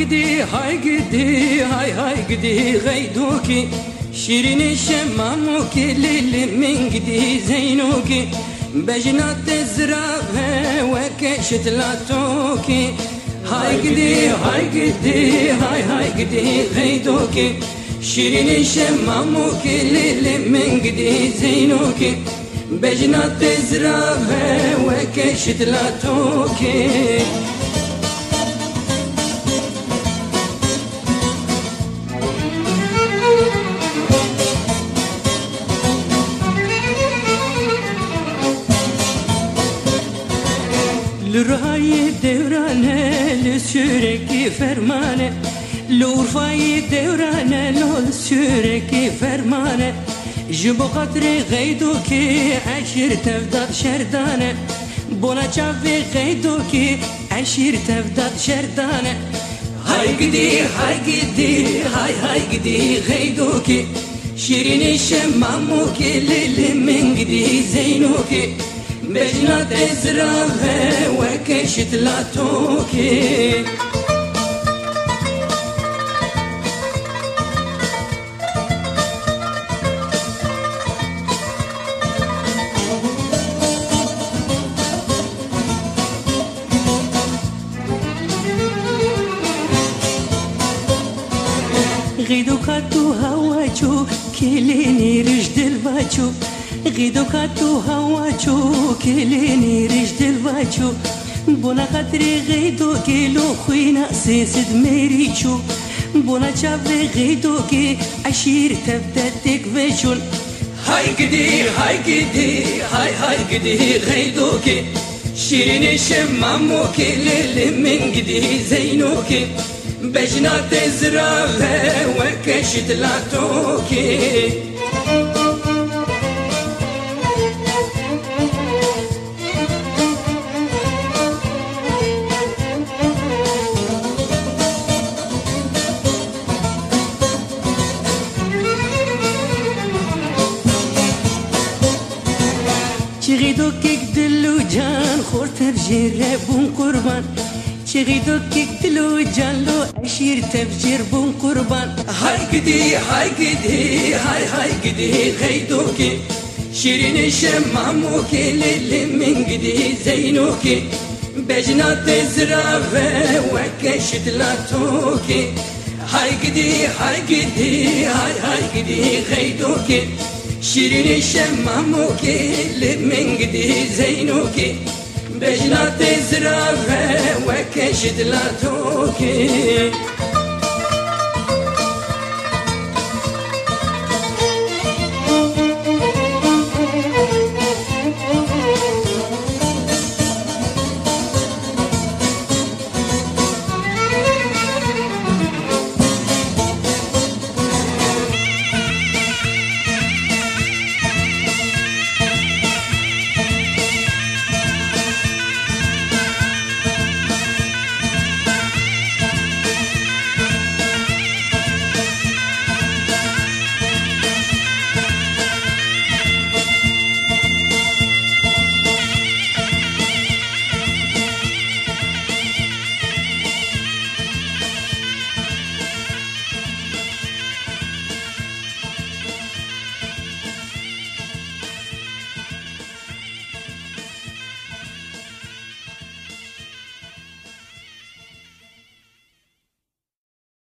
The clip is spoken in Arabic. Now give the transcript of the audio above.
قدي هاي قدي هاي هاي قدي غيدوكي. شيرين الشماموك اللي من قدي زينوكي. بجنات الزرافة وكشت لاتوكي هاي قدي هاي قدي هاي هاي قدي غيدوكي. شيرين الشماموك اللي من قدي زينوكي. بجنات الزرافة وكشت لاتوكي لرای دورانه لسورکی فرمانه لورفای دورانه لسورکی فرمانه جبو قطر غیدو کی عشیر تفداد شردانه بونا چاوی غیدو کی عشیر تفداد شردانه های گدی های گدی های های گدی غیدو کی شیرین شمامو کی لیلی من گدی زینو کی بجنات ازرافه وكشت لا توكي غيدو كاتو هواچو كيليني رجد غیدو خاتو هوا چو کلی نیرش دل و چو بنا خطر غیدو کلو خوی ناسیست میری چو بنا چاپ غیدو کی آشیر تبت تک و چون های کدی های کدی های های کدی غیدو کی شیرین شم مامو کی لیل من کدی زینو کی بجنا تزرافه و کشتلاتو کی چغیدو کک دلو جان خورت بجیر بون قربان چغیدو کک دلو جان لو اشیر تفجیر بون قربان های گدی های گدی های های گدی غیدو کی شیرین شمامو کی لیلی من گدی زینو کی بجنات زرافه وکشت لاتو کی های گدی های گدی های های گدی غیدو کی شیرین شماموکی لمن قدي زينوكي بجنات زرافة وكشد لاتوكي